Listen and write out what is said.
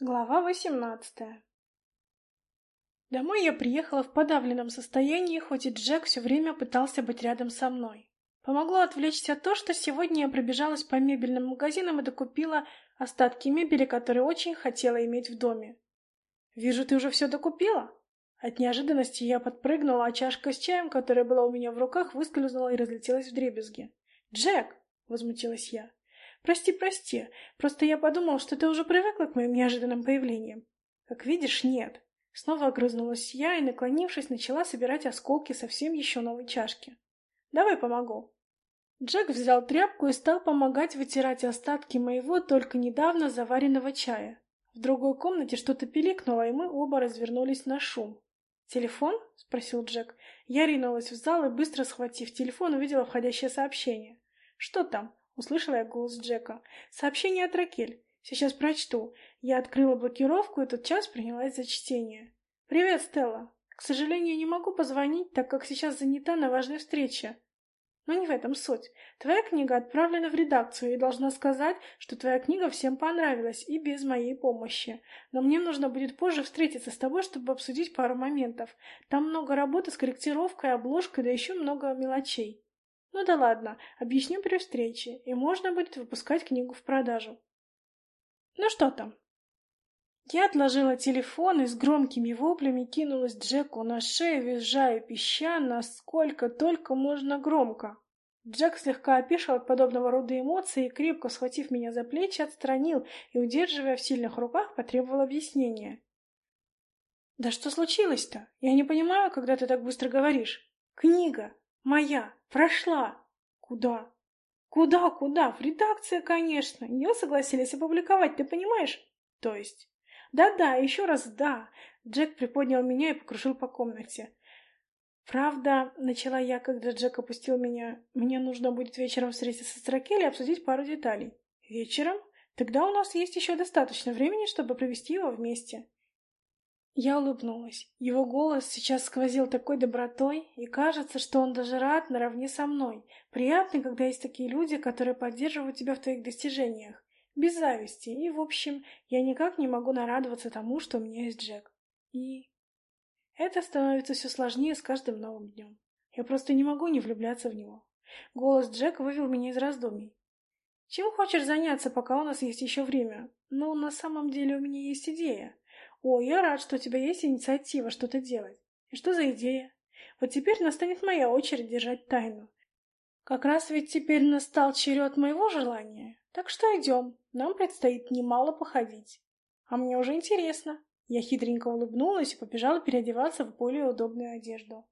Глава восемнадцатая Домой я приехала в подавленном состоянии, хоть и Джек все время пытался быть рядом со мной. Помогло отвлечься то, что сегодня я пробежалась по мебельным магазинам и докупила остатки мебели, которые очень хотела иметь в доме. «Вижу, ты уже все докупила?» От неожиданности я подпрыгнула, а чашка с чаем, которая была у меня в руках, выскользнула и разлетелась в дребезги. «Джек!» — возмутилась я. «Прости, прости. Просто я подумал, что ты уже привыкла к моим неожиданным появлениям». «Как видишь, нет». Снова огрызнулась я и, наклонившись, начала собирать осколки совсем еще новой чашки. «Давай помогу». Джек взял тряпку и стал помогать вытирать остатки моего только недавно заваренного чая. В другой комнате что-то пиликнуло, и мы оба развернулись на шум. «Телефон?» — спросил Джек. Я ринулась в зал и, быстро схватив телефон, увидела входящее сообщение. «Что там?» — услышала я голос Джека. «Сообщение от Ракель. Сейчас прочту. Я открыла блокировку и тотчас принялась за чтение. «Привет, Стелла. К сожалению, не могу позвонить, так как сейчас занята на важной встрече. Но не в этом суть. Твоя книга отправлена в редакцию, и должна сказать, что твоя книга всем понравилась и без моей помощи. Но мне нужно будет позже встретиться с тобой, чтобы обсудить пару моментов. Там много работы с корректировкой, обложкой, да еще много мелочей. Ну да ладно, объясню при встрече, и можно будет выпускать книгу в продажу. Ну что там? Я отложила телефон и с громкими воплями кинулась Джеку на шею, визжая пища, насколько только можно громко. Джек слегка опешил от подобного рода эмоций и, крепко схватив меня за плечи, отстранил и, удерживая в сильных руках, потребовал объяснения. «Да что случилось-то? Я не понимаю, когда ты так быстро говоришь. Книга! Моя! Прошла! Куда? Куда, куда? В редакции, конечно. Ее согласились опубликовать, ты понимаешь? То есть? Да-да, еще раз да. Джек приподнял меня и покружил по комнате. Правда, начала я, когда Джек опустил меня, мне нужно будет вечером встретиться с Ракель и обсудить пару деталей. Вечером? Тогда у нас есть еще достаточно времени, чтобы провести его вместе. Я улыбнулась. Его голос сейчас сквозил такой добротой, и кажется, что он даже рад наравне со мной. Приятно, когда есть такие люди, которые поддерживают тебя в твоих достижениях. Без зависти. И, в общем, я никак не могу нарадоваться тому, что у меня есть Джек. И... Это становится все сложнее с каждым новым днем. Я просто не могу не влюбляться в него. Голос Джека вывел меня из раздумий. Чем хочешь заняться, пока у нас есть еще время? Ну, на самом деле у меня есть идея. «О, я рад, что у тебя есть инициатива что-то делать. И что за идея? Вот теперь настанет моя очередь держать тайну. Как раз ведь теперь настал черед моего желания. Так что идем, нам предстоит немало походить. А мне уже интересно». Я хитренько улыбнулась и побежала переодеваться в более удобную одежду.